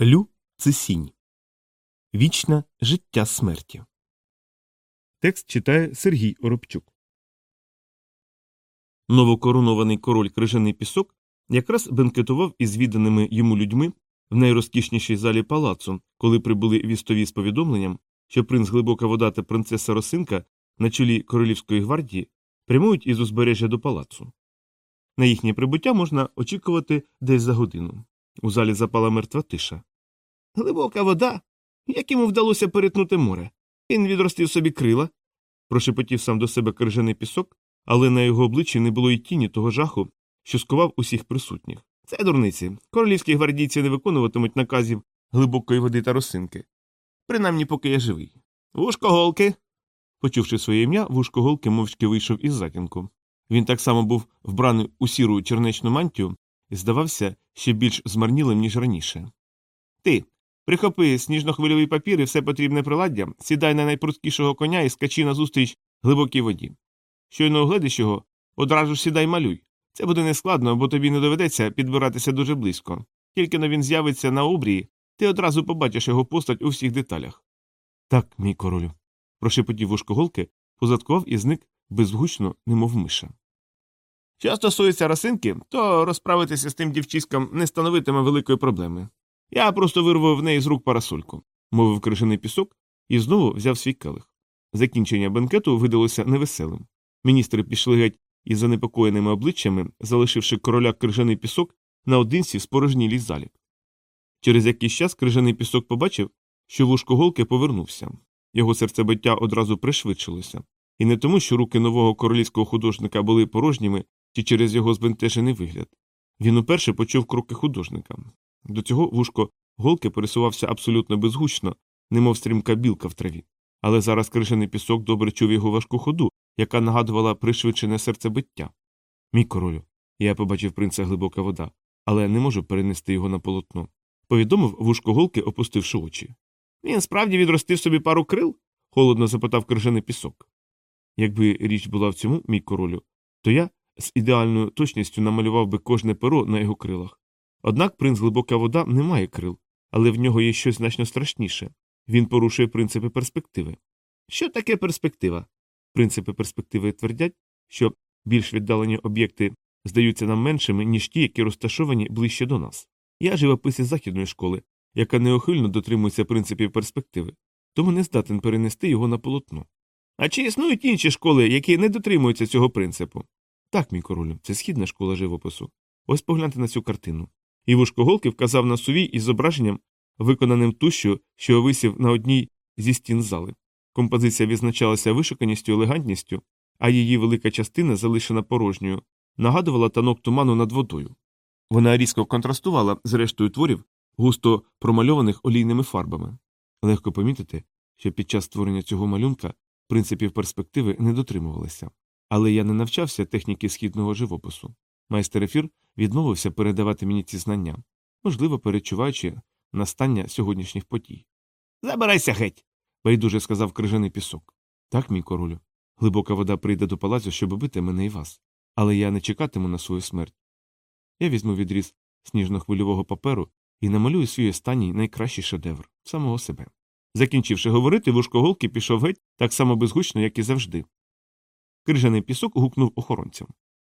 Лю це сінь. Вічне життя смерті. Текст читає Сергій Оробчук. Новокоронований король крижаний пісок якраз бенкетував із відданими йому людьми в найрозкішнішій залі палацу, коли прибули вістові з повідомленням, що принц глибока вода та принцеса Росинка на чолі королівської гвардії прямують із узбережжя до палацу. На їхнє прибуття можна очікувати десь за годину. У залі запала мертва тиша. Глибока вода. Як йому вдалося перетнути море? Він відростив собі крила, прошепотів сам до себе крижаний пісок, але на його обличчі не було й тіні того жаху, що скував усіх присутніх. Це дурниці. Королівські гвардійці не виконуватимуть наказів глибокої води та росинки. Принаймні, поки я живий. Вушкоголки. Почувши своє ім'я, вушкоголки мовчки вийшов із затінку. Він так само був вбраний у сіру чернечну мантію і здавався ще більш змарнілим, ніж раніше. Ти. Прихопи сніжно-хвильовий папір і все потрібне приладдя, сідай на найпрудкішого коня і скачи назустріч глибокій воді. Щойно огледиш його, одразу ж сідай малюй. Це буде нескладно, бо тобі не доведеться підбиратися дуже близько. Тільки но він з'явиться на обрії, ти одразу побачиш його постать у всіх деталях. Так, мій королю. прошепотів вушкоголки, позадкував і зник безгучно, немов миша. Що стосується росинки, то розправитися з тим дівчиськом не становитиме великої проблеми. Я просто вирвав в неї з рук парасольку, мовив крижаний пісок і знову взяв свій келих. Закінчення бенкету видалося невеселим. Міністри пішли геть із занепокоєними обличчями, залишивши короля крижаний пісок наодинці в спорожнілій залі. Через якийсь час крижаний пісок побачив, що вушкоголки повернувся. Його серцебиття одразу пришвидшилося, і не тому, що руки нового королівського художника були порожніми чи через його збентежений вигляд. Він уперше почув кроки художника. До цього вушко голки пересувався абсолютно безгучно, немов стрімка білка в траві. Але зараз крижаний пісок добре чув його важку ходу, яка нагадувала пришвидшене серцебиття. Мій королю, я побачив принца глибока вода, але не можу перенести його на полотно. Повідомив вушко голки, опустивши очі. Він справді відростив собі пару крил? холодно запитав крижаний пісок. Якби річ була в цьому, мій королю, то я з ідеальною точністю намалював би кожне перо на його крилах. Однак принц глибока вода не має крил, але в нього є щось значно страшніше він порушує принципи перспективи. Що таке перспектива? Принципи перспективи твердять, що більш віддалені об'єкти здаються нам меншими, ніж ті, які розташовані ближче до нас. Я живопис із західної школи, яка неохильно дотримується принципів перспективи, тому не здатен перенести його на полотно. А чи існують інші школи, які не дотримуються цього принципу? Так, мій королю, це східна школа живопису. Ось погляньте на цю картину. І вушкоголки вказав на сувій із зображенням, виконаним тущу, що висів на одній зі стін зали. Композиція відзначалася вишуканістю, елегантністю, а її велика частина, залишена порожньою, нагадувала танок туману над водою. Вона різко контрастувала з рештою творів, густо промальованих олійними фарбами. Легко помітити, що під час створення цього малюнка принципів перспективи не дотримувалися. Але я не навчався техніки східного живопису. Майстер ефір відмовився передавати мені ці знання, можливо, перечуваючи настання сьогоднішніх подій. Забирайся геть. байдуже сказав крижаний пісок. Так, мій королю. Глибока вода прийде до палацу, щоб бити мене і вас. Але я не чекатиму на свою смерть. Я візьму відріз сніжно-хвильового паперу і намалюю свій останній найкращий шедевр самого себе. Закінчивши говорити, вушкоголки пішов геть так само безгучно, як і завжди. Крижаний пісок гукнув охоронцям.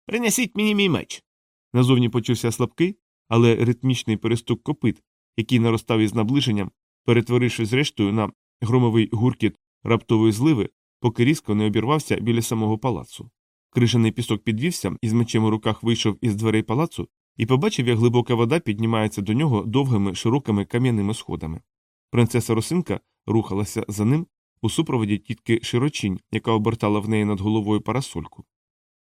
Принесіть мені мій меч. Назовні почувся слабкий, але ритмічний перестук копит, який наростав із наближенням, перетворивши зрештою на громовий гуркіт раптової зливи, поки різко не обірвався біля самого палацу. Крижаний пісок підвівся і з мечем у руках вийшов із дверей палацу і побачив, як глибока вода піднімається до нього довгими широкими кам'яними сходами. Принцеса Росинка рухалася за ним у супроводі тітки широчінь, яка обертала в неї над головою парасольку.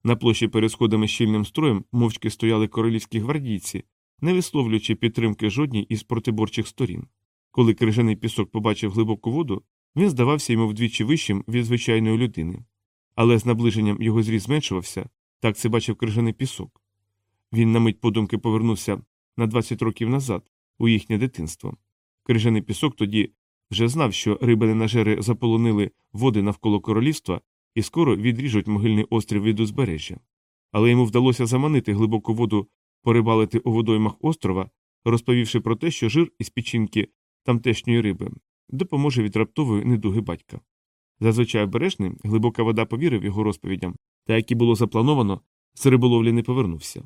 На площі перед сходами щільним строєм мовчки стояли королівські гвардійці, не висловлюючи підтримки жодній із протиборчих сторін. Коли крижаний пісок побачив глибоку воду, він здавався йому вдвічі вищим від звичайної людини. Але з наближенням його зріз зменшувався, так це бачив крижаний пісок. Він на мить подумки повернувся на 20 років назад, у їхнє дитинство. Крижаний пісок тоді вже знав, що рибини-нажери заполонили води навколо королівства і скоро відріжуть могильний острів від узбережжя. Але йому вдалося заманити глибоку воду, порибалити у водоймах острова розповівши про те, що жир із печінки тамтешньої риби допоможе від раптової недуги батька. Зазвичай обережний, глибока вода повірив його розповідям, та як і було заплановано, з риболовлі не повернувся.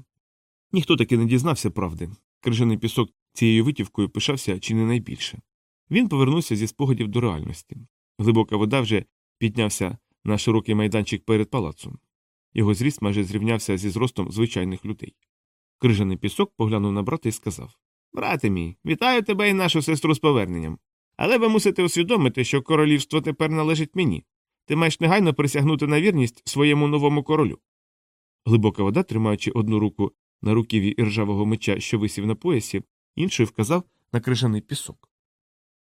Ніхто таки не дізнався правди. Крижаний пісок цією витівкою пишався чи не найбільше. Він повернувся зі спогадів до реальності. Глибока вода вже піднявся на широкий майданчик перед палацом. Його зріст майже зрівнявся зі зростом звичайних людей. Крижаний пісок поглянув на брата і сказав Брате мій, вітаю тебе і нашу сестру з поверненням. Але ви мусите усвідомити, що королівство тепер належить мені. Ти маєш негайно присягнути на вірність своєму новому королю. Глибока вода, тримаючи одну руку на руків'ї іржавого меча, що висів на поясі, іншою вказав на крижаний пісок.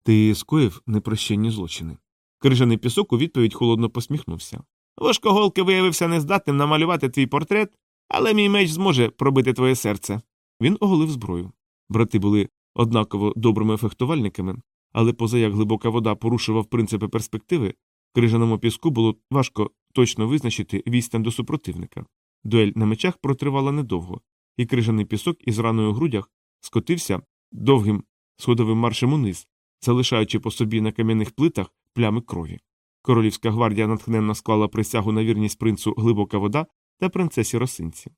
Ти скоїв непрощенні злочини. Крижаний пісок у відповідь холодно посміхнувся. Важкоголки виявився нездатним намалювати твій портрет, але мій меч зможе пробити твоє серце. Він оголив зброю. Брати були однаково добрими фехтувальниками, але поза як глибока вода порушував принципи перспективи, крижаному піску було важко точно визначити відстань до супротивника. Дуель на мечах протривала недовго, і крижаний пісок із раною у грудях скотився довгим сходовим маршем униз, залишаючи по собі на кам'яних плитах плями крові. Королівська гвардія натхненно склала присягу на вірність принцу глибока вода та принцесі росинці.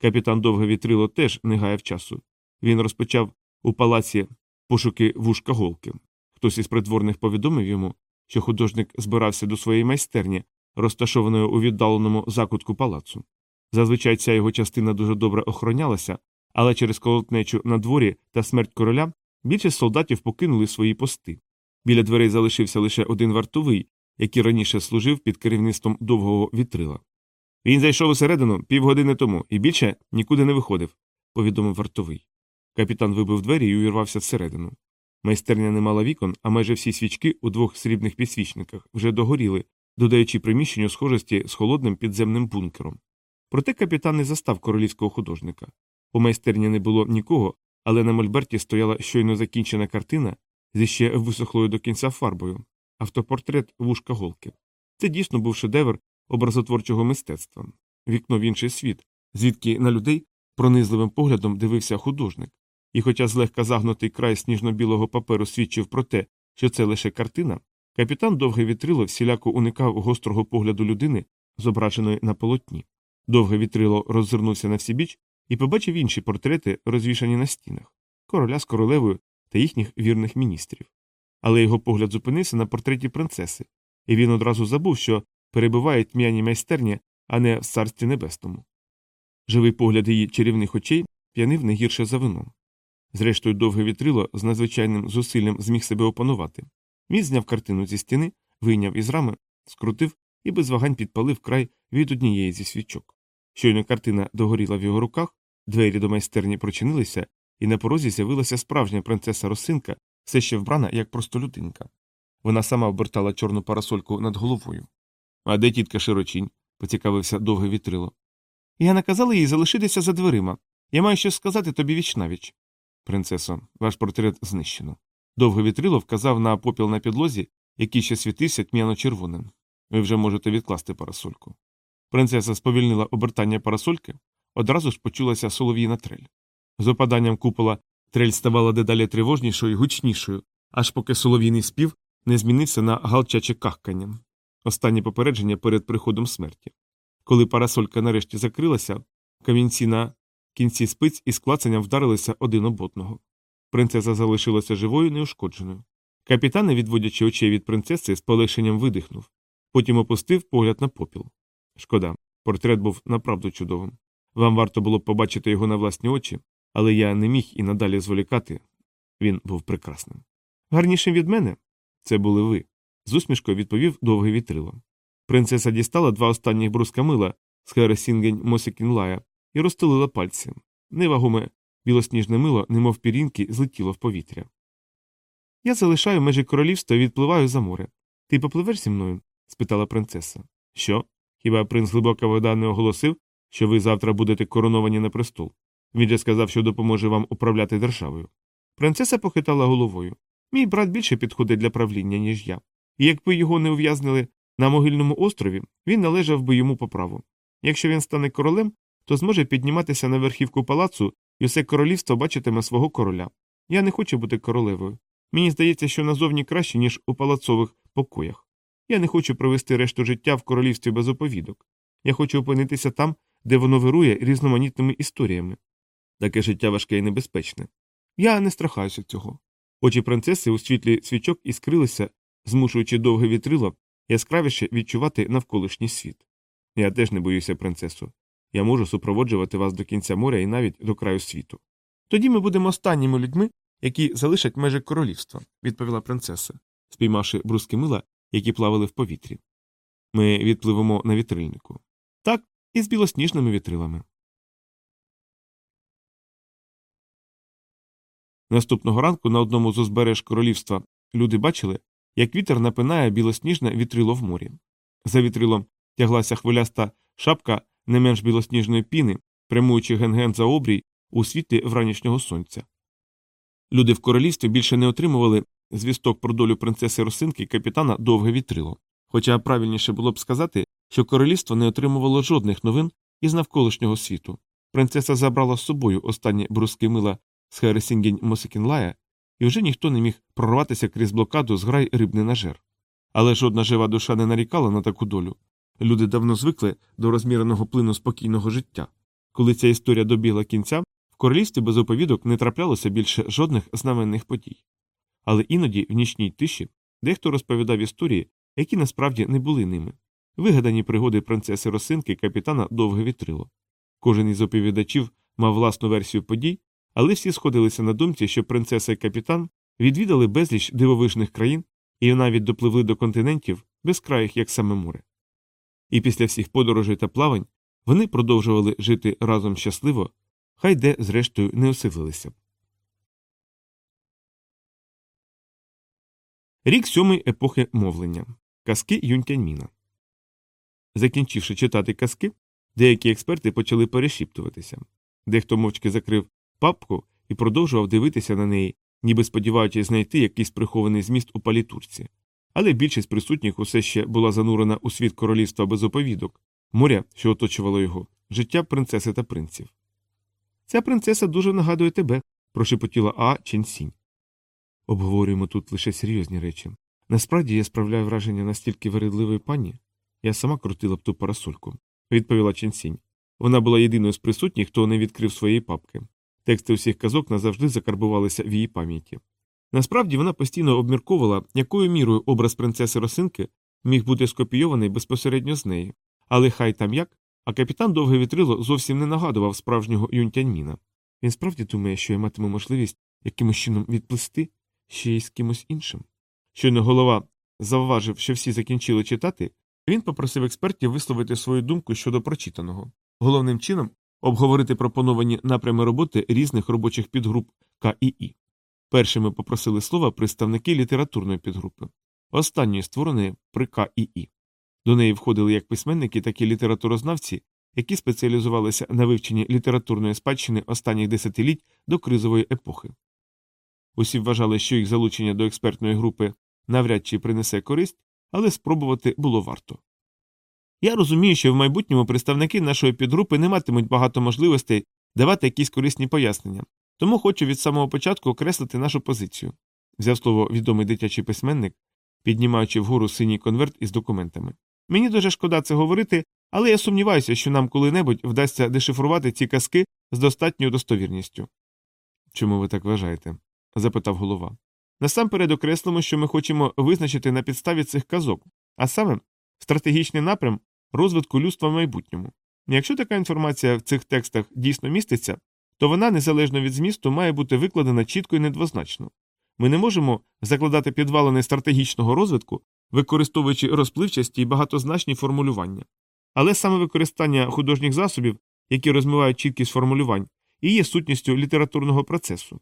Капітан довге вітрило теж не гаяв часу. Він розпочав у палаці пошуки вушка голки. Хтось із придворних повідомив йому, що художник збирався до своєї майстерні, розташованої у віддаленому закутку палацу. Зазвичай ця його частина дуже добре охоронялася, але через колотнечу на дворі та смерть короля більшість солдатів покинули свої пости. Біля дверей залишився лише один вартовий, який раніше служив під керівництвом довгого вітрила. Він зайшов усередину півгодини тому і більше нікуди не виходив, повідомив вартовий. Капітан вибив двері і увірвався всередину. Майстерня не мала вікон, а майже всі свічки у двох срібних підсвічниках вже догоріли, додаючи приміщенню схожості з холодним підземним бункером. Проте капітан не застав королівського художника. У майстерні не було нікого, але на мольберті стояла щойно закінчена картина зі ще висохлою до кінця фарбою, автопортрет вушка голки. Це дійсно був шедевр образотворчого мистецтва, вікно в інший світ, звідки на людей пронизливим поглядом дивився художник. І, хоча злегка загнутий край сніжно-білого паперу свідчив про те, що це лише картина, капітан довге вітрило всіляко уникав гострого погляду людини, зображеної на полотні. Довге вітрило роззирнувся на всі біч і побачив інші портрети, розвішані на стінах короля з королевою та їхніх вірних міністрів. Але його погляд зупинився на портреті принцеси, і він одразу забув, що перебуває тьмяні майстерні, а не в царстві небесному. Живий погляд її чарівних очей п'янив не гірше за вином. Зрештою, довге вітрило з надзвичайним зусиллям зміг себе опанувати. Він зняв картину зі стіни, вийняв із рами, скрутив і без вагань підпалив край від однієї зі свічок. Щойно картина догоріла в його руках, двері до майстерні прочинилися, і на порозі з'явилася справжня принцеса Росинка, все ще вбрана як простолюдинка. Вона сама обертала чорну парасольку над головою. А де тітка широчінь? поцікавився довге вітрило. Я наказала їй залишитися за дверима. Я маю щось сказати тобі вічнавіч. Принцесо, ваш портрет знищено. Довге вітрило вказав на попіл на підлозі, який ще світився тьмяно червоним. Ви вже можете відкласти парасольку. Принцеса сповільнила обертання парасольки, одразу ж почулася солов'їна трель. З опаданням купола трель ставала дедалі тривожнішою і гучнішою, аж поки солов'їний спів не змінився на галчаче кахкання. Останнє попередження перед приходом смерті. Коли парасолька нарешті закрилася, камінці на кінці спиць із клацанням вдарилися один об одного. Принцеса залишилася живою неушкодженою. Капітан, відводячи очей від принцеси, з полегшенням видихнув, потім опустив погляд на попіл. Шкода, портрет був направду чудовим. Вам варто було б побачити його на власні очі, але я не міг і надалі зволікати. Він був прекрасним. Гарнішим від мене це були ви. з усмішкою відповів довге вітрило. Принцеса дістала два останніх бруска мила з Хересінгень Мосікінлая і розтулила пальці. Невагоме білосніжне мило, немов пірінки, злетіло в повітря. Я залишаю межі королівства і відпливаю за море. Ти попливеш зі мною? спитала принцеса. Що? Хіба принц глибока вода не оголосив, що ви завтра будете короновані на престол? Він же сказав, що допоможе вам управляти державою. Принцеса похитала головою. Мій брат більше підходить для правління, ніж я. І якби його не ув'язнили на могильному острові, він належав би йому по праву. Якщо він стане королем, то зможе підніматися на верхівку палацу і усе королівство бачитиме свого короля. Я не хочу бути королевою. Мені здається, що назовні краще, ніж у палацових покоях. Я не хочу провести решту життя в королівстві без оповідок. Я хочу опинитися там, де воно вирує різноманітними історіями. Таке життя важке і небезпечне. Я не страхаюся цього. Очі принцеси у світлі свічок іскрилися, змушуючи довге вітрило яскравіше відчувати навколишній світ. Я теж не боюся, принцесу. Я можу супроводжувати вас до кінця моря і навіть до краю світу. Тоді ми будемо останніми людьми, які залишать межі королівства, відповіла принцеса, спіймавши бруски мила, які плавали в повітрі. Ми відпливемо на вітрильнику. Так, і з білосніжними вітрилами. Наступного ранку на одному з узбереж королівства люди бачили, як вітер напинає білосніжне вітрило в морі. За вітрилом тяглася хвиляста шапка не менш білосніжної піни, прямуючи ген-ген за обрій у світлі вранішнього сонця. Люди в королівстві більше не отримували звісток про долю принцеси Росинки капітана довге вітрило. Хоча правильніше було б сказати, що королівство не отримувало жодних новин із навколишнього світу. Принцеса забрала з собою останні бруски мила з Хересінгінь Мосикінлая, і вже ніхто не міг прорватися крізь блокаду з грай рибний нажер. Але жодна жива душа не нарікала на таку долю. Люди давно звикли до розміреного плину спокійного життя. Коли ця історія добігла кінця, в королівстві без оповідок не траплялося більше жодних знаменних подій. Але іноді в нічній тиші дехто розповідав історії, які насправді не були ними вигадані пригоди принцеси Росинки капітана довге вітрило. Кожен із оповідачів мав власну версію подій, але всі сходилися на думці, що принцеса і капітан відвідали безліч дивовижних країн і навіть допливли до континентів безкраїх, як саме море. І після всіх подорожей та плавань вони продовжували жити разом щасливо, хай де, зрештою, не оселилися. Рік сьомий епохи мовлення Казки Юнтяньміна. Закінчивши читати казки, деякі експерти почали перешіптуватися. Дехто мовчки закрив папку і продовжував дивитися на неї, ніби сподіваючись знайти якийсь прихований зміст у палітурці. Але більшість присутніх усе ще була занурена у світ королівства без оповідок, моря, що оточувало його, життя принцеси та принців. Ця принцеса дуже нагадує тебе, прошепотіла А Ченсінь. Обговорюємо тут лише серйозні речі. Насправді я справляю враження настільки вередливої пані. Я сама крутила б ту парасольку, відповіла Ченсінь. Вона була єдиною з присутніх, хто не відкрив своєї папки. Тексти усіх казок назавжди закарбувалися в її пам'яті. Насправді вона постійно обмірковувала, якою мірою образ принцеси Росинки міг бути скопійований безпосередньо з неї, але хай там як, а капітан довге вітрило зовсім не нагадував справжнього Юнтяньміна. Він справді думає, що я матиму можливість якимось чином відплисти ще й з кимось іншим. Щойно голова завважив, що всі закінчили читати, він попросив експертів висловити свою думку щодо прочитаного, головним чином обговорити пропоновані напрями роботи різних робочих підгруп КІІ. Першими попросили слова представники літературної підгрупи, останньої створеної при КІІ. До неї входили як письменники, так і літературознавці, які спеціалізувалися на вивченні літературної спадщини останніх десятиліть до кризової епохи. Усі вважали, що їх залучення до експертної групи навряд чи принесе користь, але спробувати було варто. Я розумію, що в майбутньому представники нашої підгрупи не матимуть багато можливостей давати якісь корисні пояснення, тому хочу від самого початку окреслити нашу позицію, взяв слово відомий дитячий письменник, піднімаючи вгору синій конверт із документами. Мені дуже шкода це говорити, але я сумніваюся, що нам коли-небудь вдасться дешифрувати ці казки з достатньою достовірністю. Чому ви так вважаєте? запитав голова. Насамперед окреслимо, що ми хочемо визначити на підставі цих казок, а саме стратегічний напрям розвитку людства в майбутньому. Якщо така інформація в цих текстах дійсно міститься, то вона, незалежно від змісту, має бути викладена чітко і недвозначно. Ми не можемо закладати підвалини стратегічного розвитку, використовуючи розпливчасті і багатозначні формулювання. Але саме використання художніх засобів, які розмивають чіткість формулювань, і є сутністю літературного процесу.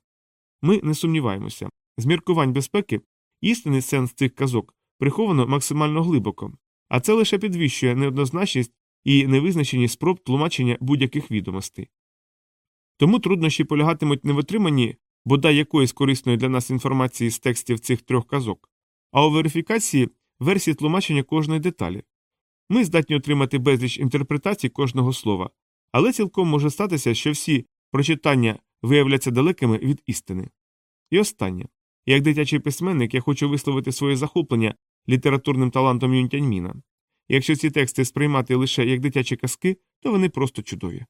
Ми не сумніваємося, з міркувань безпеки істинний сенс цих казок приховано максимально глибоко, а це лише підвищує неоднозначність і невизначеність спроб тлумачення будь-яких відомостей. Тому труднощі полягатимуть не в отриманні бодай якоїсь корисної для нас інформації з текстів цих трьох казок, а у верифікації версії тлумачення кожної деталі. Ми здатні отримати безліч інтерпретацій кожного слова, але цілком може статися, що всі прочитання виявляться далекими від істини. І останнє. Як дитячий письменник, я хочу висловити своє захоплення літературним талантом Юнтяньміна. Якщо ці тексти сприймати лише як дитячі казки, то вони просто чудові.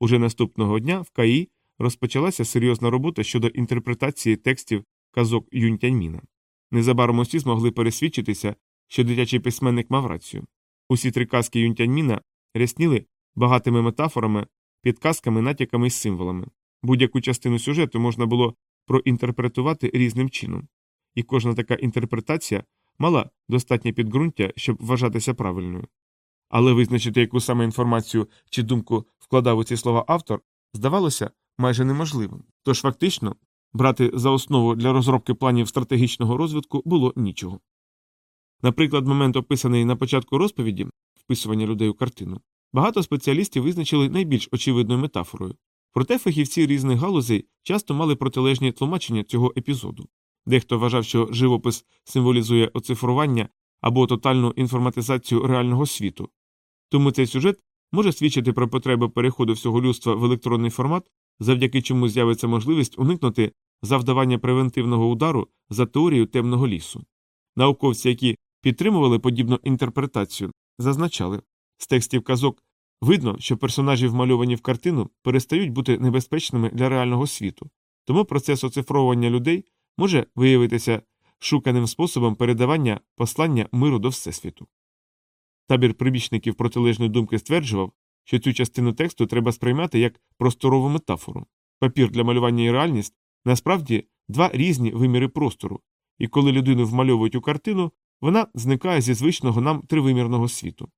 Уже наступного дня в КАІ розпочалася серйозна робота щодо інтерпретації текстів казок Юнтяньміна. Незабаром усі змогли пересвідчитися, що дитячий письменник мав рацію. Усі три казки Юнтяньміна рясніли багатими метафорами, підказками, натяками і символами. Будь-яку частину сюжету можна було проінтерпретувати різним чином, і кожна така інтерпретація мала достатнє підґрунтя, щоб вважатися правильною. Але визначити, яку саме інформацію чи думку вкладав у ці слова автор, здавалося майже неможливим. Тож фактично брати за основу для розробки планів стратегічного розвитку було нічого. Наприклад, момент, описаний на початку розповіді вписування людей у картину, багато спеціалістів визначили найбільш очевидною метафорою. Проте фахівці різних галузей часто мали протилежні тлумачення цього епізоду. Дехто вважав, що живопис символізує оцифрування або тотальну інформатизацію реального світу. Тому цей сюжет може свідчити про потребу переходу всього людства в електронний формат, завдяки чому з'явиться можливість уникнути завдавання превентивного удару за теорією темного лісу. Науковці, які підтримували подібну інтерпретацію, зазначали з текстів казок видно, що персонажі, вмальовані в картину, перестають бути небезпечними для реального світу, тому процес оцифровування людей може виявитися шуканим способом передавання послання миру до Всесвіту. Табір прибічників протилежної думки стверджував, що цю частину тексту треба сприймати як просторову метафору. Папір для малювання і реальність насправді два різні виміри простору, і коли людину вмальовують у картину, вона зникає зі звичного нам тривимірного світу.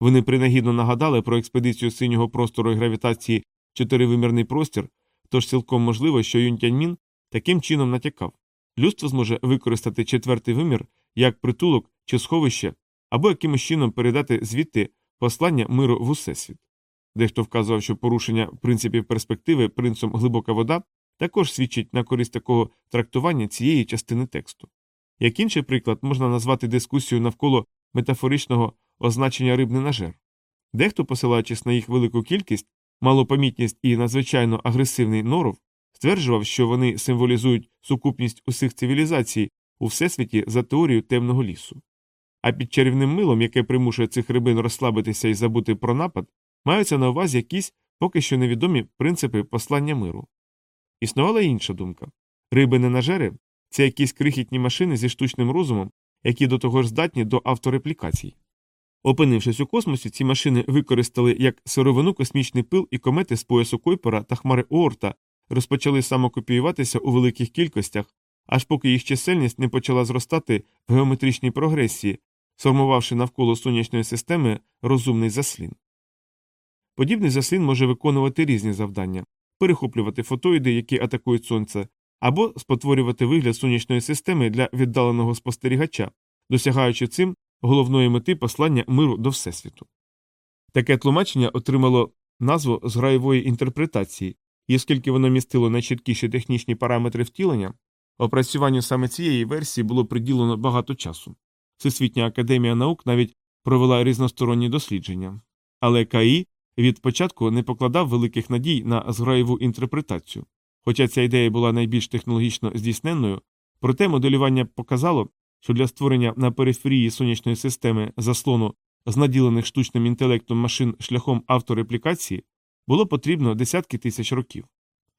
Вони принагідно нагадали про експедицію синього простору і гравітації чотиривимірний простір, тож цілком можливо, що Юнтяньмін таким чином натякав людство зможе використати четвертий вимір як притулок чи сховище, або якимось чином передати звідти послання миру в усесвіт. Дехто вказував, що порушення принципів перспективи принцом глибока вода також свідчить на користь такого трактування цієї частини тексту. Як інший приклад можна назвати дискусію навколо метафоричного означення рибний нажер. Дехто, посилаючись на їх велику кількість, малопомітність і надзвичайно агресивний норов, стверджував, що вони символізують сукупність усіх цивілізацій у всесвіті за теорією темного лісу. А під чарівним милом, яке примушує цих рибин розслабитися і забути про напад, маються на увазі якісь поки що невідомі принципи послання миру. Існувала інша думка риби ненажери це якісь крихітні машини зі штучним розумом, які до того ж здатні до автореплікацій. Опинившись у космосі, ці машини використали як сировину космічний пил і комети з поясу Койпера та хмари Оорта розпочали самокопіюватися у великих кількостях, аж поки їх чисельність не почала зростати в геометричній прогресії, сформувавши навколо сонячної системи розумний заслін. Подібний заслін може виконувати різні завдання перехоплювати фотоїди, які атакують сонце, або спотворювати вигляд сонячної системи для віддаленого спостерігача, досягаючи цим головної мети послання миру до Всесвіту. Таке тлумачення отримало назву зграєвої інтерпретації, і оскільки воно містило найчіткіші технічні параметри втілення, опрацюванню саме цієї версії було приділено багато часу. Всесвітня академія наук навіть провела різносторонні дослідження, але КАІ від початку не покладав великих надій на зграєву інтерпретацію. Хоча ця ідея була найбільш технологічно здійсненною, проте моделювання показало, що для створення на периферії сонячної системи заслону з наділених штучним інтелектом машин шляхом автореплікації було потрібно десятки тисяч років.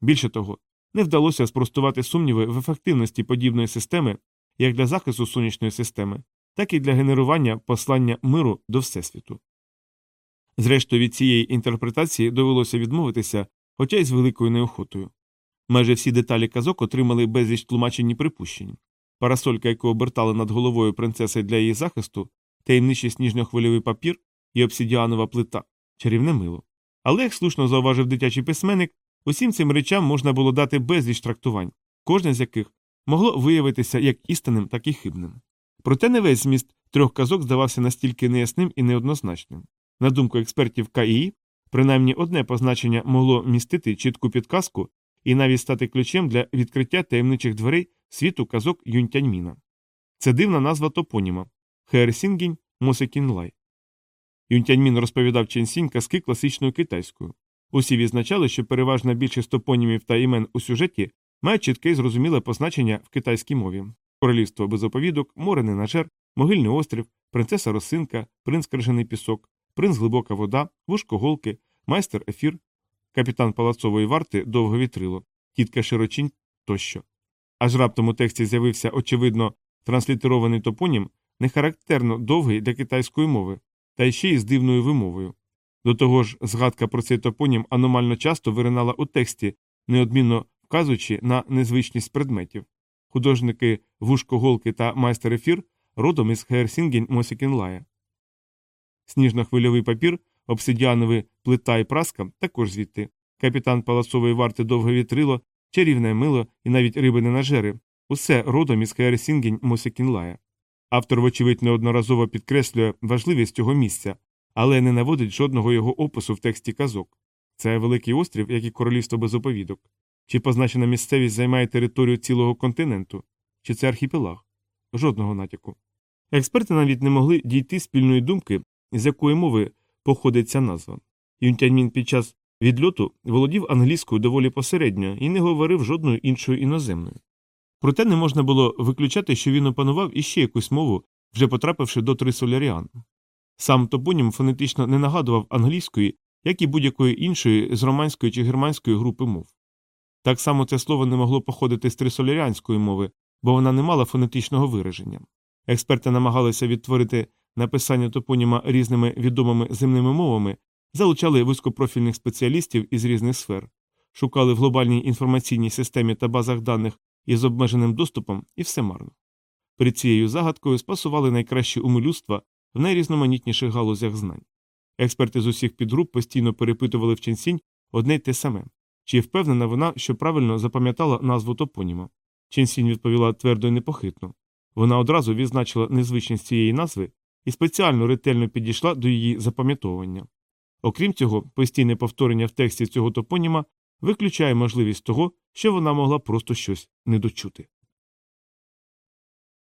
Більше того, не вдалося спростувати сумніви в ефективності подібної системи як для захисту сонячної системи, так і для генерування послання миру до Всесвіту. Зрештою, від цієї інтерпретації довелося відмовитися, хоча й з великою неохотою. Майже всі деталі казок отримали безліч тлумачень і припущень. Парасолька, яку обертали над головою принцеси для її захисту, таємничий сніжно-хвильовий папір і обсідіанова плита, чарівне мило. Але, як слушно зауважив дитячий письменник, усім цим речам можна було дати безліч трактувань, кожне з яких могло виявитися як істинним, так і хибним. Проте не весь зміст трьох казок здавався настільки неясним і неоднозначним. На думку експертів КІІ, принаймні одне позначення могло містити чітку підказку і навіть стати ключем для відкриття таємничих дверей світу казок Юнтяньміна. Це дивна назва топоніма Хеерсінгінь Мосекінлай. Юнтяньмін розповідав Ченсінь казки класичною китайською. Усі відзначали, що переважна більшість топонімів та імен у сюжеті мають чітке і зрозуміле позначення в китайській мові королівство без оповідок, море ненажер, могильний острів, принцеса Росинка, принц Крижаний пісок, принц Глибока вода, вушко голки, майстер ефір, капітан палацової варти довго вітрило, тітонька Широчінь тощо. Аж раптом у тексті з'явився очевидно транслітерований топонім, нехарактерно довгий для китайської мови, та ще й з дивною вимовою. До того ж, згадка про цей топонім аномально часто виринала у тексті, неодмінно вказуючи на незвичність предметів. Художники Вушко Голки та майстер ефір родом із Херсінгін Мосікінлая. Сніжно-хвильовий папір, обсидіановий плита і праска також звідти. Капітан палацової варти довге вітрило, чарівне мило і навіть риби ненажери усе родом із Херсінгін Мосікінлая. Автор, вочевидь, неодноразово підкреслює важливість цього місця, але не наводить жодного його опису в тексті казок. Це великий острів, як і королівство без оповідок. Чи позначена місцевість займає територію цілого континенту, чи це архіпелаг? Жодного натяку. Експерти навіть не могли дійти спільної думки, з якої мови походить ця назва. Юнтяньмін під час відльоту володів англійською доволі посередньо і не говорив жодною іншою іноземною. Проте не можна було виключати, що він опанував іще якусь мову, вже потрапивши до Трисоляріан. Сам топонім фонетично не нагадував англійської, як і будь-якої іншої з романської чи германської групи мов. Так само це слово не могло походити з трисоляріанської мови, бо вона не мала фонетичного вираження. Експерти намагалися відтворити написання топоніма різними відомими земними мовами, залучали вузькопрофільних спеціалістів із різних сфер, шукали в глобальній інформаційній системі та базах даних із обмеженим доступом і все марно. Перед цією загадкою спасували найкращі уми людства в найрізноманітніших галузях знань. Експерти з усіх підгруп постійно перепитували в Ченсінь одне й те саме чи впевнена вона, що правильно запам'ятала назву топоніма. Ченсінь відповіла твердо і непохитно. Вона одразу відзначила незвичність цієї назви і спеціально ретельно підійшла до її запам'ятовування. Окрім цього, постійне повторення в тексті цього топоніма виключає можливість того, що вона могла просто щось недочути.